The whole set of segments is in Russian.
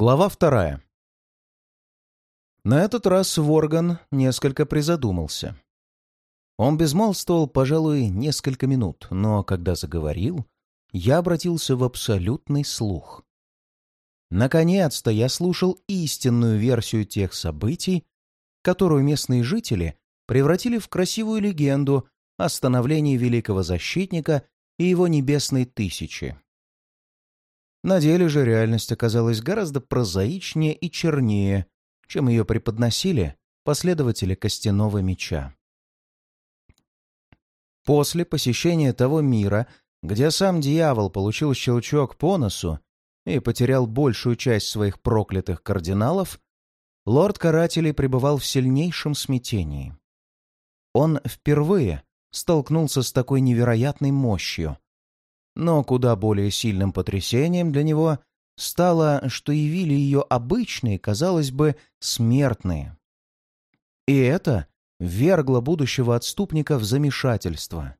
Глава вторая. На этот раз Ворган несколько призадумался. Он безмолвствовал, пожалуй, несколько минут, но когда заговорил, я обратился в абсолютный слух. Наконец-то я слушал истинную версию тех событий, которую местные жители превратили в красивую легенду о становлении великого защитника и его небесной тысячи. На деле же реальность оказалась гораздо прозаичнее и чернее, чем ее преподносили последователи костяного меча. После посещения того мира, где сам дьявол получил щелчок по носу и потерял большую часть своих проклятых кардиналов, лорд Карателей пребывал в сильнейшем смятении. Он впервые столкнулся с такой невероятной мощью, но куда более сильным потрясением для него стало, что явили ее обычные, казалось бы, смертные. И это вергло будущего отступника в замешательство.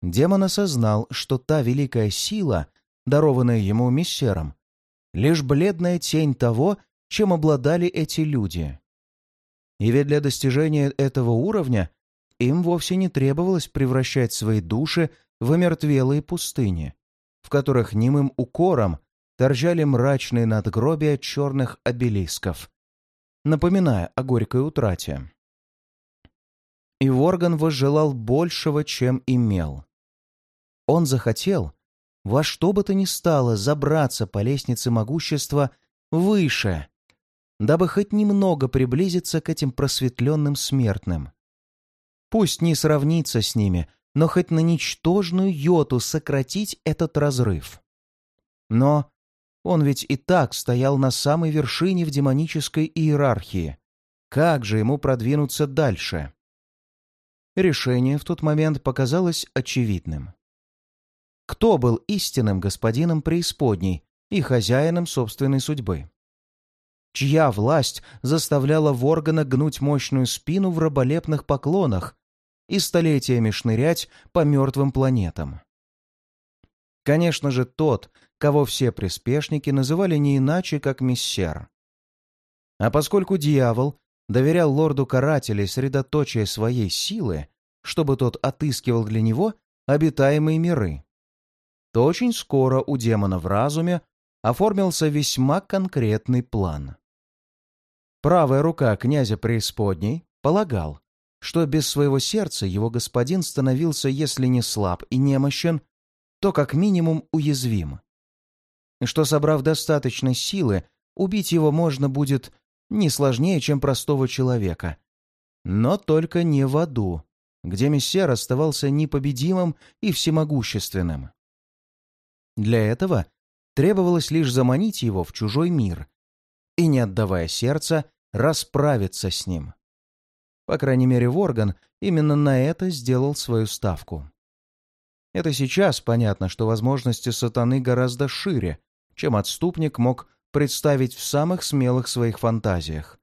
Демон осознал, что та великая сила, дарованная ему мессером, лишь бледная тень того, чем обладали эти люди. И ведь для достижения этого уровня им вовсе не требовалось превращать свои души в омертвелые пустыни, в которых немым укором торжали мрачные надгробия черных обелисков, напоминая о горькой утрате. И Ворган возжелал большего, чем имел. Он захотел во что бы то ни стало забраться по лестнице могущества выше, дабы хоть немного приблизиться к этим просветленным смертным. Пусть не сравнится с ними, но хоть на ничтожную йоту сократить этот разрыв. Но он ведь и так стоял на самой вершине в демонической иерархии. Как же ему продвинуться дальше? Решение в тот момент показалось очевидным. Кто был истинным господином преисподней и хозяином собственной судьбы? Чья власть заставляла Воргана гнуть мощную спину в раболепных поклонах и столетиями шнырять по мертвым планетам. Конечно же, тот, кого все приспешники называли не иначе, как миссер. А поскольку дьявол доверял лорду карателей средоточие своей силы, чтобы тот отыскивал для него обитаемые миры, то очень скоро у демона в разуме оформился весьма конкретный план. Правая рука князя преисподней полагал, что без своего сердца его господин становился, если не слаб и немощен, то как минимум уязвим. И что, собрав достаточно силы, убить его можно будет не сложнее, чем простого человека. Но только не в аду, где мессер оставался непобедимым и всемогущественным. Для этого требовалось лишь заманить его в чужой мир и, не отдавая сердца, расправиться с ним. По крайней мере, Ворган именно на это сделал свою ставку. Это сейчас понятно, что возможности сатаны гораздо шире, чем отступник мог представить в самых смелых своих фантазиях.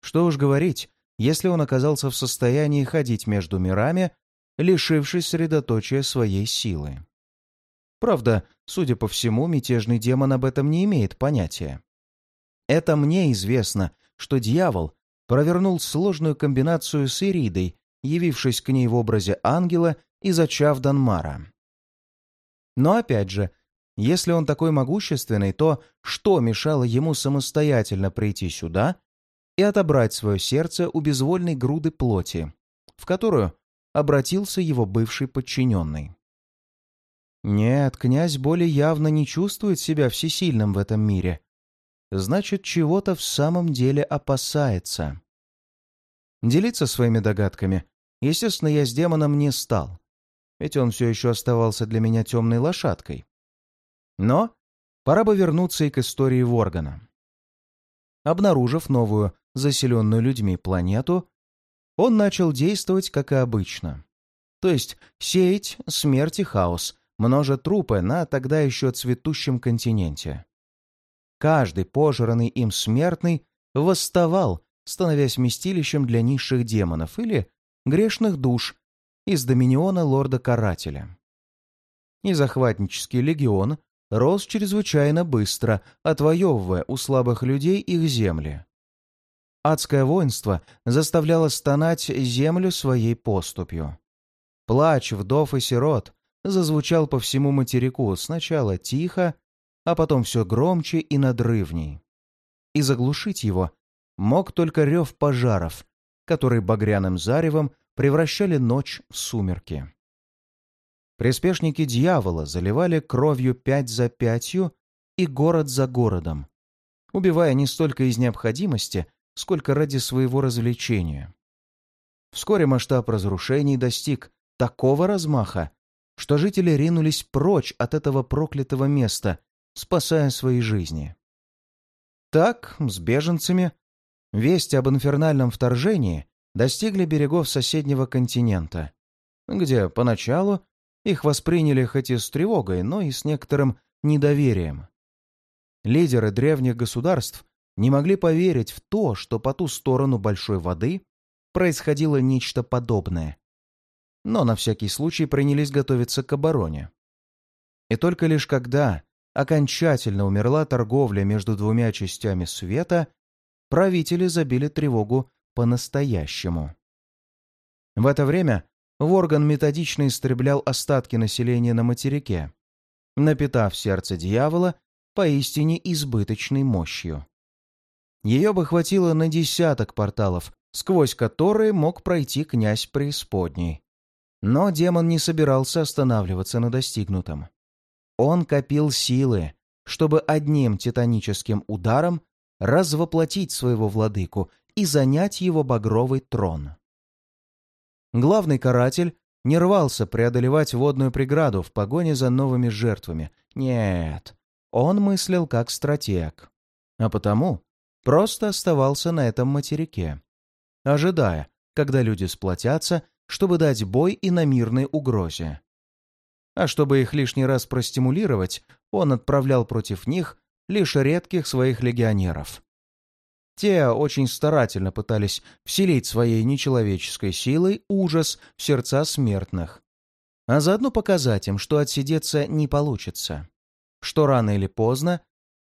Что уж говорить, если он оказался в состоянии ходить между мирами, лишившись средоточия своей силы. Правда, судя по всему, мятежный демон об этом не имеет понятия. Это мне известно, что дьявол провернул сложную комбинацию с Иридой, явившись к ней в образе ангела и зачав Данмара. Но опять же, если он такой могущественный, то что мешало ему самостоятельно прийти сюда и отобрать свое сердце у безвольной груды плоти, в которую обратился его бывший подчиненный? Нет, князь более явно не чувствует себя всесильным в этом мире, значит, чего-то в самом деле опасается. Делиться своими догадками, естественно, я с демоном не стал, ведь он все еще оставался для меня темной лошадкой. Но пора бы вернуться и к истории Воргана. Обнаружив новую, заселенную людьми планету, он начал действовать, как и обычно. То есть сеять смерть и хаос, множа трупы на тогда еще цветущем континенте. Каждый пожранный им смертный восставал, становясь вместилищем для низших демонов или грешных душ из доминиона лорда-карателя. И захватнический легион рос чрезвычайно быстро, отвоевывая у слабых людей их земли. Адское воинство заставляло стонать землю своей поступью. Плач вдов и сирот зазвучал по всему материку сначала тихо, а потом все громче и надрывней. И заглушить его мог только рев пожаров, которые багряным заревом превращали ночь в сумерки. Приспешники дьявола заливали кровью пять за пятью и город за городом, убивая не столько из необходимости, сколько ради своего развлечения. Вскоре масштаб разрушений достиг такого размаха, что жители ринулись прочь от этого проклятого места, спасая свои жизни. Так, с беженцами, вести об инфернальном вторжении достигли берегов соседнего континента, где поначалу их восприняли хоть и с тревогой, но и с некоторым недоверием. Лидеры древних государств не могли поверить в то, что по ту сторону большой воды происходило нечто подобное но на всякий случай принялись готовиться к обороне. И только лишь когда окончательно умерла торговля между двумя частями света, правители забили тревогу по-настоящему. В это время Ворган методично истреблял остатки населения на материке, напитав сердце дьявола поистине избыточной мощью. Ее бы хватило на десяток порталов, сквозь которые мог пройти князь преисподней. Но демон не собирался останавливаться на достигнутом. Он копил силы, чтобы одним титаническим ударом развоплотить своего владыку и занять его багровый трон. Главный каратель не рвался преодолевать водную преграду в погоне за новыми жертвами. Нет, он мыслил как стратег. А потому просто оставался на этом материке, ожидая, когда люди сплотятся чтобы дать бой и на мирной угрозе. А чтобы их лишний раз простимулировать, он отправлял против них лишь редких своих легионеров. Те очень старательно пытались вселить своей нечеловеческой силой ужас в сердца смертных, а заодно показать им, что отсидеться не получится, что рано или поздно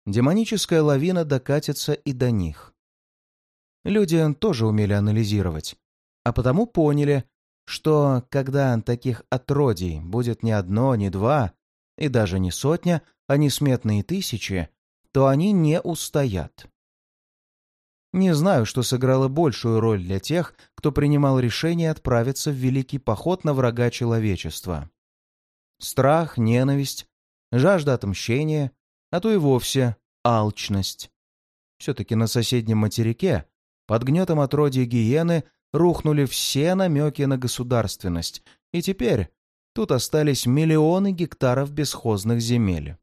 демоническая лавина докатится и до них. Люди тоже умели анализировать, а потому поняли, что когда таких отродий будет не одно, не два, и даже не сотня, а несметные тысячи, то они не устоят. Не знаю, что сыграло большую роль для тех, кто принимал решение отправиться в великий поход на врага человечества. Страх, ненависть, жажда отмщения, а то и вовсе алчность. Все-таки на соседнем материке, под гнетом отродья гиены, рухнули все намеки на государственность, и теперь тут остались миллионы гектаров бесхозных земель.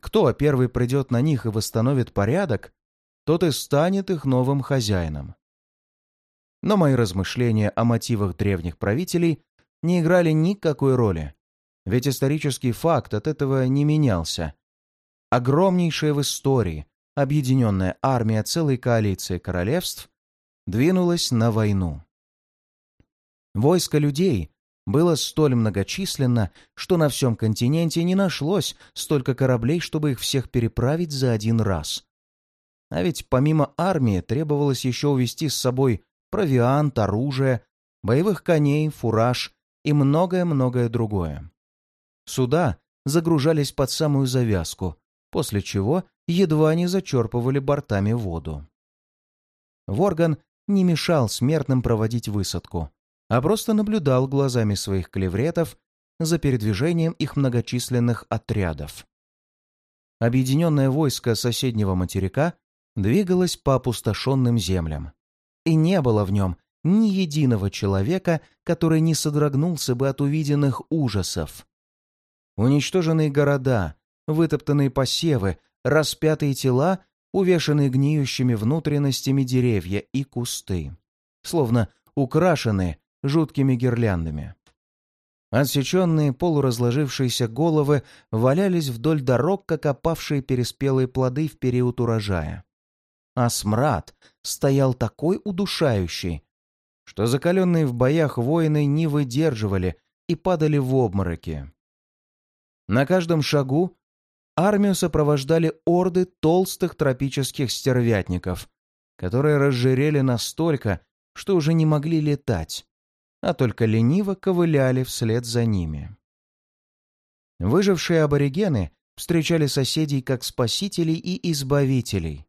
Кто первый придет на них и восстановит порядок, тот и станет их новым хозяином. Но мои размышления о мотивах древних правителей не играли никакой роли, ведь исторический факт от этого не менялся. Огромнейшая в истории объединенная армия целой коалиции королевств двинулась на войну. Войско людей было столь многочисленно, что на всем континенте не нашлось столько кораблей, чтобы их всех переправить за один раз. А ведь помимо армии требовалось еще увезти с собой провиант, оружие, боевых коней, фураж и многое-многое другое. Суда загружались под самую завязку, после чего едва не зачерпывали бортами воду. Ворган не мешал смертным проводить высадку, а просто наблюдал глазами своих клевретов за передвижением их многочисленных отрядов. Объединенное войско соседнего материка двигалось по опустошенным землям, и не было в нем ни единого человека, который не содрогнулся бы от увиденных ужасов. Уничтоженные города, вытоптанные посевы, распятые тела увешанные гниющими внутренностями деревья и кусты, словно украшенные жуткими гирляндами. Отсеченные полуразложившиеся головы валялись вдоль дорог, как опавшие переспелые плоды в период урожая. А смрад стоял такой удушающий, что закаленные в боях воины не выдерживали и падали в обмороки. На каждом шагу армию сопровождали орды толстых тропических стервятников, которые разжирели настолько, что уже не могли летать, а только лениво ковыляли вслед за ними. Выжившие аборигены встречали соседей как спасителей и избавителей.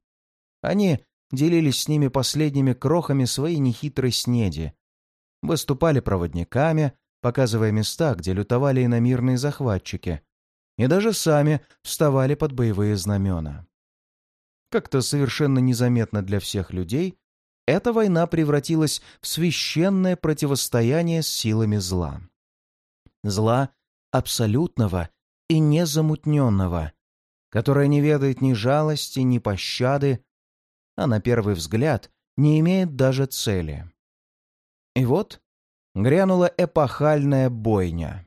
Они делились с ними последними крохами своей нехитрой снеди, выступали проводниками, показывая места, где лютовали иномирные захватчики, и даже сами вставали под боевые знамена. Как-то совершенно незаметно для всех людей, эта война превратилась в священное противостояние с силами зла. Зла абсолютного и незамутненного, которое не ведает ни жалости, ни пощады, а на первый взгляд не имеет даже цели. И вот грянула эпохальная бойня.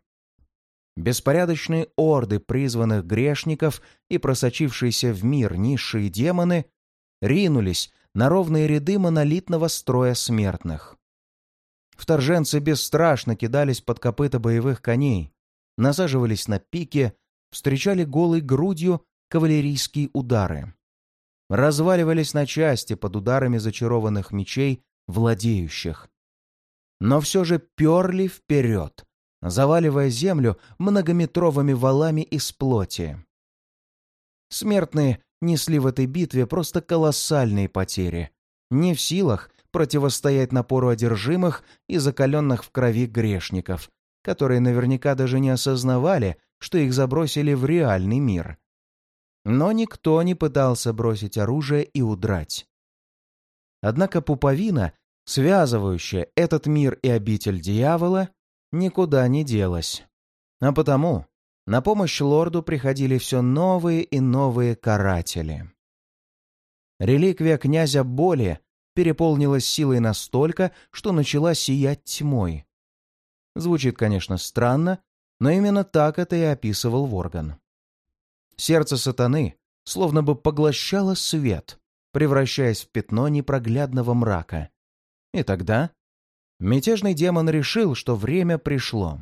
Беспорядочные орды призванных грешников и просочившиеся в мир низшие демоны ринулись на ровные ряды монолитного строя смертных. Вторженцы бесстрашно кидались под копыта боевых коней, насаживались на пике, встречали голой грудью кавалерийские удары. Разваливались на части под ударами зачарованных мечей владеющих. Но все же перли вперед, заваливая землю многометровыми валами из плоти. Смертные несли в этой битве просто колоссальные потери, не в силах противостоять напору одержимых и закаленных в крови грешников, которые наверняка даже не осознавали, что их забросили в реальный мир. Но никто не пытался бросить оружие и удрать. Однако пуповина, связывающая этот мир и обитель дьявола, никуда не делась. А потому на помощь лорду приходили все новые и новые каратели. Реликвия князя боли переполнилась силой настолько, что начала сиять тьмой. Звучит, конечно, странно, но именно так это и описывал Ворган. Сердце сатаны словно бы поглощало свет, превращаясь в пятно непроглядного мрака. И тогда Мятежный демон решил, что время пришло.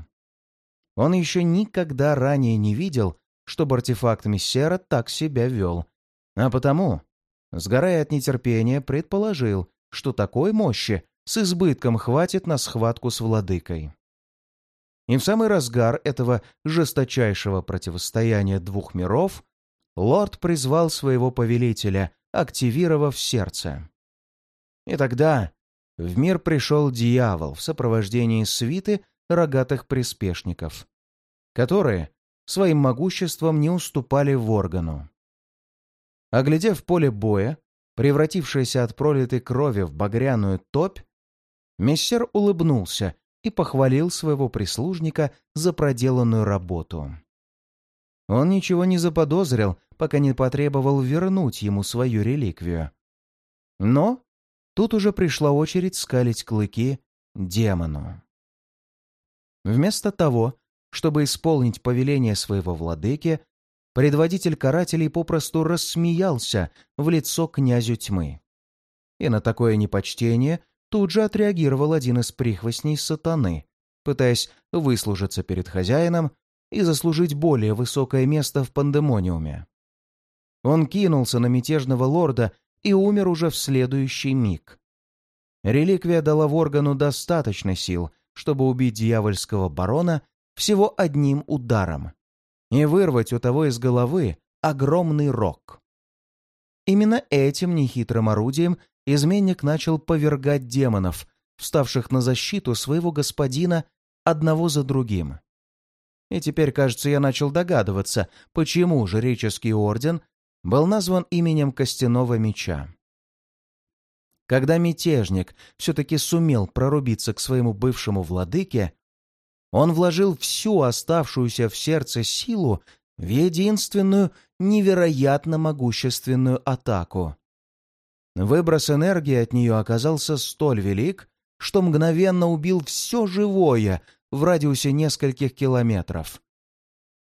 Он еще никогда ранее не видел, чтобы артефакт Мессера так себя вел, а потому, сгорая от нетерпения, предположил, что такой мощи с избытком хватит на схватку с владыкой. И в самый разгар этого жесточайшего противостояния двух миров лорд призвал своего повелителя, активировав сердце. И тогда в мир пришел дьявол в сопровождении свиты рогатых приспешников, которые своим могуществом не уступали Воргану. Оглядев поле боя, превратившееся от пролитой крови в багряную топь, мессер улыбнулся и похвалил своего прислужника за проделанную работу. Он ничего не заподозрил, пока не потребовал вернуть ему свою реликвию. Но Тут уже пришла очередь скалить клыки демону. Вместо того, чтобы исполнить повеление своего владыки, предводитель карателей попросту рассмеялся в лицо князю тьмы. И на такое непочтение тут же отреагировал один из прихвостней сатаны, пытаясь выслужиться перед хозяином и заслужить более высокое место в пандемониуме. Он кинулся на мятежного лорда и умер уже в следующий миг. Реликвия дала Воргану достаточно сил, чтобы убить дьявольского барона всего одним ударом и вырвать у того из головы огромный рог. Именно этим нехитрым орудием изменник начал повергать демонов, вставших на защиту своего господина одного за другим. И теперь, кажется, я начал догадываться, почему жреческий орден был назван именем Костяного Меча. Когда мятежник все-таки сумел прорубиться к своему бывшему владыке, он вложил всю оставшуюся в сердце силу в единственную невероятно могущественную атаку. Выброс энергии от нее оказался столь велик, что мгновенно убил все живое в радиусе нескольких километров.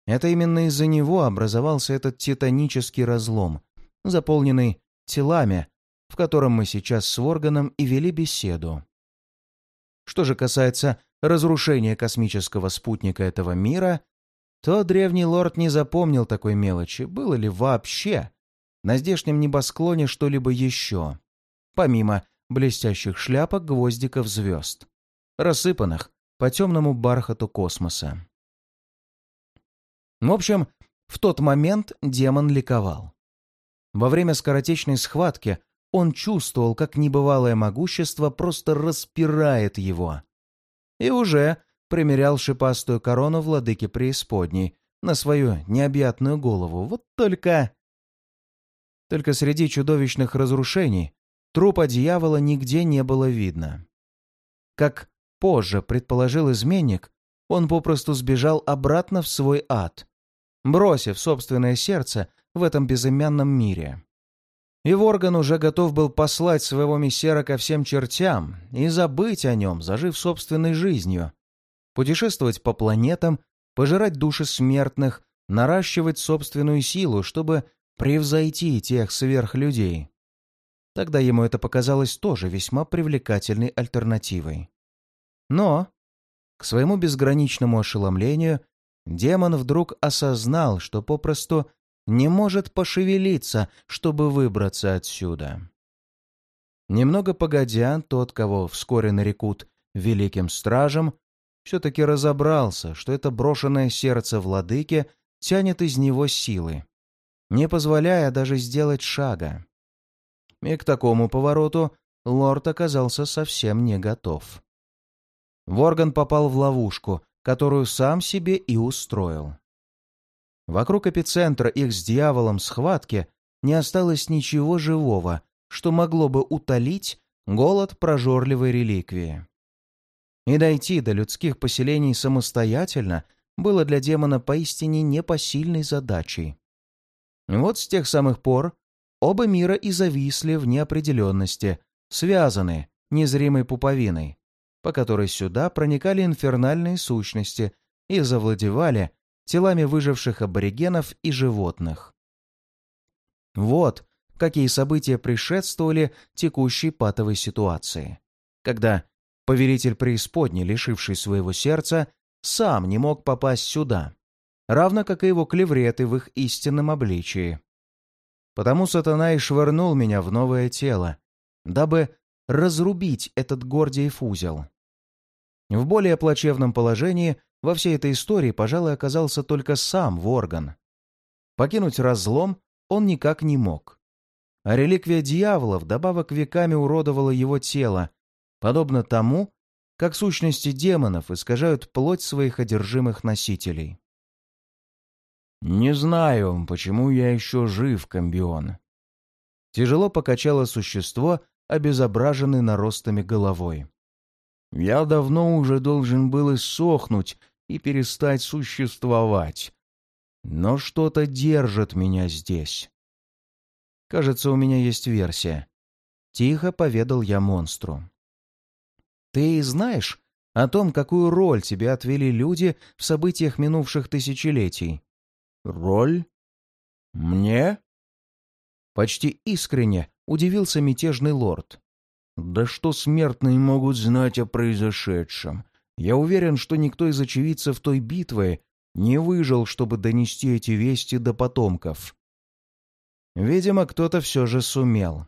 Это именно из-за него образовался этот титанический разлом, заполненный телами, в котором мы сейчас с Ворганом и вели беседу. Что же касается разрушения космического спутника этого мира, то древний лорд не запомнил такой мелочи, было ли вообще на здешнем небосклоне что-либо еще, помимо блестящих шляпок, гвоздиков, звезд, рассыпанных по темному бархату космоса. В общем, в тот момент демон ликовал. Во время скоротечной схватки он чувствовал, как небывалое могущество просто распирает его. И уже примерял шипастую корону владыки преисподней на свою необъятную голову. Вот только... Только среди чудовищных разрушений трупа дьявола нигде не было видно. Как позже предположил изменник, он попросту сбежал обратно в свой ад, бросив собственное сердце в этом безымянном мире. И Ворган уже готов был послать своего мессера ко всем чертям и забыть о нем, зажив собственной жизнью. Путешествовать по планетам, пожирать души смертных, наращивать собственную силу, чтобы превзойти тех сверхлюдей. Тогда ему это показалось тоже весьма привлекательной альтернативой. Но, к своему безграничному ошеломлению, демон вдруг осознал, что попросту не может пошевелиться, чтобы выбраться отсюда. Немного погодя, тот, кого вскоре нарекут великим стражем, все-таки разобрался, что это брошенное сердце владыки тянет из него силы, не позволяя даже сделать шага. И к такому повороту лорд оказался совсем не готов. Ворган попал в ловушку, которую сам себе и устроил. Вокруг эпицентра их с дьяволом схватки не осталось ничего живого, что могло бы утолить голод прожорливой реликвии. И дойти до людских поселений самостоятельно было для демона поистине непосильной задачей. Вот с тех самых пор оба мира и зависли в неопределенности, связаны незримой пуповиной, по которой сюда проникали инфернальные сущности и завладевали телами выживших аборигенов и животных. Вот какие события предшествовали текущей патовой ситуации, когда повелитель преисподней, лишивший своего сердца, сам не мог попасть сюда, равно как и его клевреты в их истинном обличии. Потому сатана и швырнул меня в новое тело, дабы разрубить этот Гордиев узел. В более плачевном положении во всей этой истории, пожалуй, оказался только сам Ворган. Покинуть разлом он никак не мог. А реликвия дьявола вдобавок веками уродовала его тело, подобно тому, как сущности демонов искажают плоть своих одержимых носителей. «Не знаю, почему я еще жив, Комбион». Тяжело покачало существо, обезображенное наростами головой. «Я давно уже должен был иссохнуть и перестать существовать. Но что-то держит меня здесь. Кажется, у меня есть версия. Тихо поведал я монстру. Ты знаешь о том, какую роль тебе отвели люди в событиях минувших тысячелетий? Роль? Мне? Почти искренне удивился мятежный лорд. Да что смертные могут знать о произошедшем? Я уверен, что никто из очевидцев той битвы не выжил, чтобы донести эти вести до потомков. Видимо, кто-то все же сумел.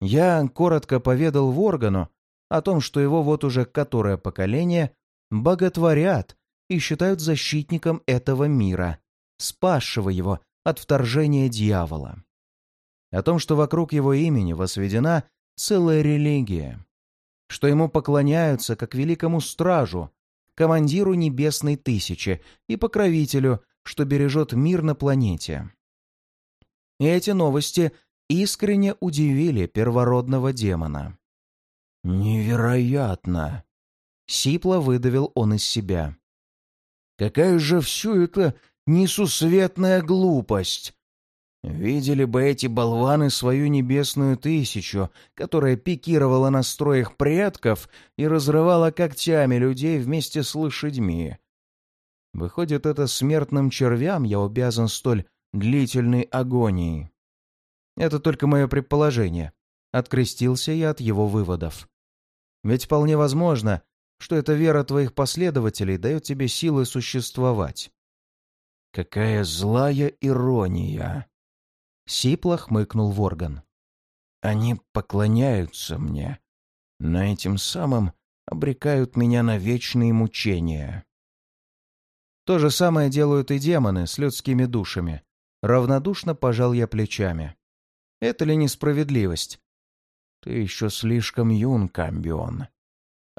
Я коротко поведал Воргану о том, что его вот уже которое поколение боготворят и считают защитником этого мира, спасшего его от вторжения дьявола. О том, что вокруг его имени возведена целая религия что ему поклоняются как великому стражу, командиру Небесной Тысячи и покровителю, что бережет мир на планете. И эти новости искренне удивили первородного демона. «Невероятно!» — сипло выдавил он из себя. «Какая же все это несусветная глупость! Видели бы эти болваны свою небесную тысячу, которая пикировала на строях предков и разрывала когтями людей вместе с лошадьми. Выходит, это смертным червям я обязан столь длительной агонии. Это только мое предположение. Открестился я от его выводов. Ведь вполне возможно, что эта вера твоих последователей дает тебе силы существовать. Какая злая ирония!» Сипло хмыкнул Ворган. «Они поклоняются мне, но этим самым обрекают меня на вечные мучения». То же самое делают и демоны с людскими душами. Равнодушно пожал я плечами. Это ли несправедливость? Ты еще слишком юн, Камбион.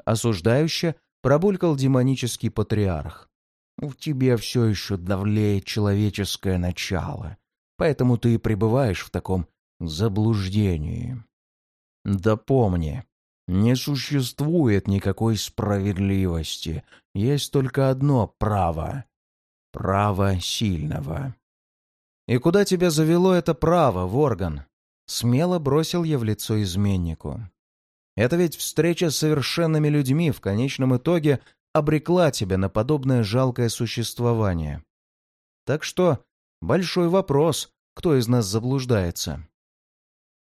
Осуждающе пробулькал демонический патриарх. В тебе все еще давлеет человеческое начало, поэтому ты и пребываешь в таком заблуждении. Да помни, не существует никакой справедливости, есть только одно право — право сильного. «И куда тебя завело это право, Ворган?» Смело бросил я в лицо изменнику. «Это ведь встреча с совершенными людьми в конечном итоге обрекла тебя на подобное жалкое существование. Так что большой вопрос, кто из нас заблуждается.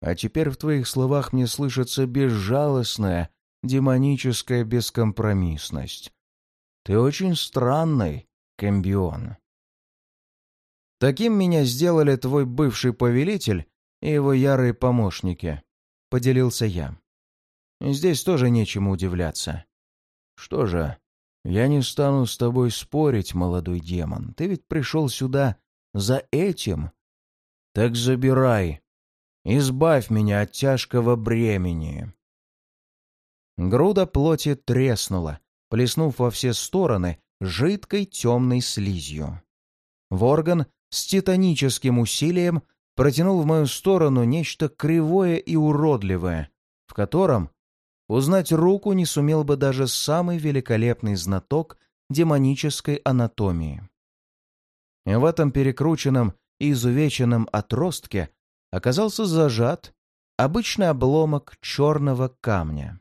А теперь в твоих словах мне слышится безжалостная, демоническая бескомпромиссность. Ты очень странный, Кэмбион. Таким меня сделали твой бывший повелитель и его ярые помощники, — поделился я. Здесь тоже нечему удивляться. Что же, я не стану с тобой спорить, молодой демон. Ты ведь пришел сюда за этим. Так забирай. Избавь меня от тяжкого бремени. Груда плоти треснула, плеснув во все стороны жидкой темной слизью. Ворган с титаническим усилием протянул в мою сторону нечто кривое и уродливое, в котором Узнать руку не сумел бы даже самый великолепный знаток демонической анатомии. В этом перекрученном и изувеченном отростке оказался зажат обычный обломок черного камня.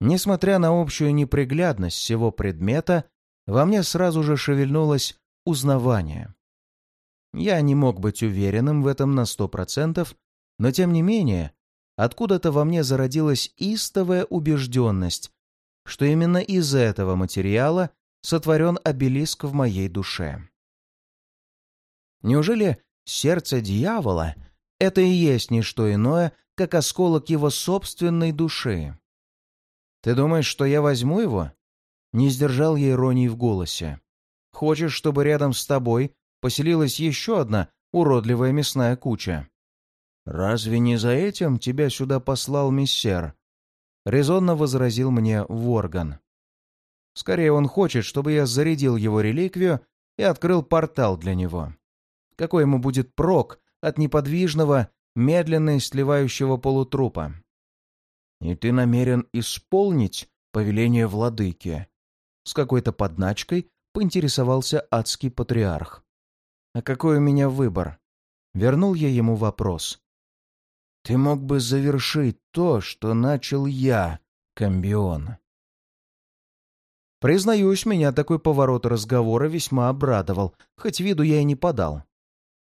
Несмотря на общую неприглядность всего предмета, во мне сразу же шевельнулось узнавание. Я не мог быть уверенным в этом на сто процентов, но тем не менее откуда-то во мне зародилась истовая убежденность, что именно из этого материала сотворен обелиск в моей душе. Неужели сердце дьявола — это и есть не что иное, как осколок его собственной души? Ты думаешь, что я возьму его? Не сдержал я иронии в голосе. Хочешь, чтобы рядом с тобой поселилась еще одна уродливая мясная куча? «Разве не за этим тебя сюда послал миссер?» — резонно возразил мне Ворган. «Скорее он хочет, чтобы я зарядил его реликвию и открыл портал для него. Какой ему будет прок от неподвижного, медленно сливающего полутрупа?» «И ты намерен исполнить повеление владыки?» С какой-то подначкой поинтересовался адский патриарх. «А какой у меня выбор?» Вернул я ему вопрос. Ты мог бы завершить то, что начал я, Комбион. Признаюсь, меня такой поворот разговора весьма обрадовал, хоть виду я и не подал.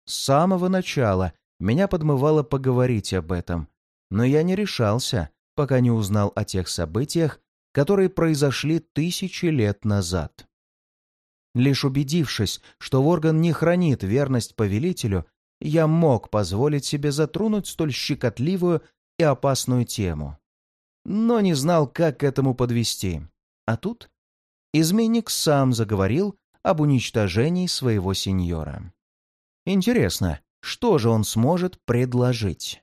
С самого начала меня подмывало поговорить об этом, но я не решался, пока не узнал о тех событиях, которые произошли тысячи лет назад. Лишь убедившись, что Ворган не хранит верность повелителю, я мог позволить себе затронуть столь щекотливую и опасную тему. Но не знал, как к этому подвести. А тут изменник сам заговорил об уничтожении своего сеньора. Интересно, что же он сможет предложить?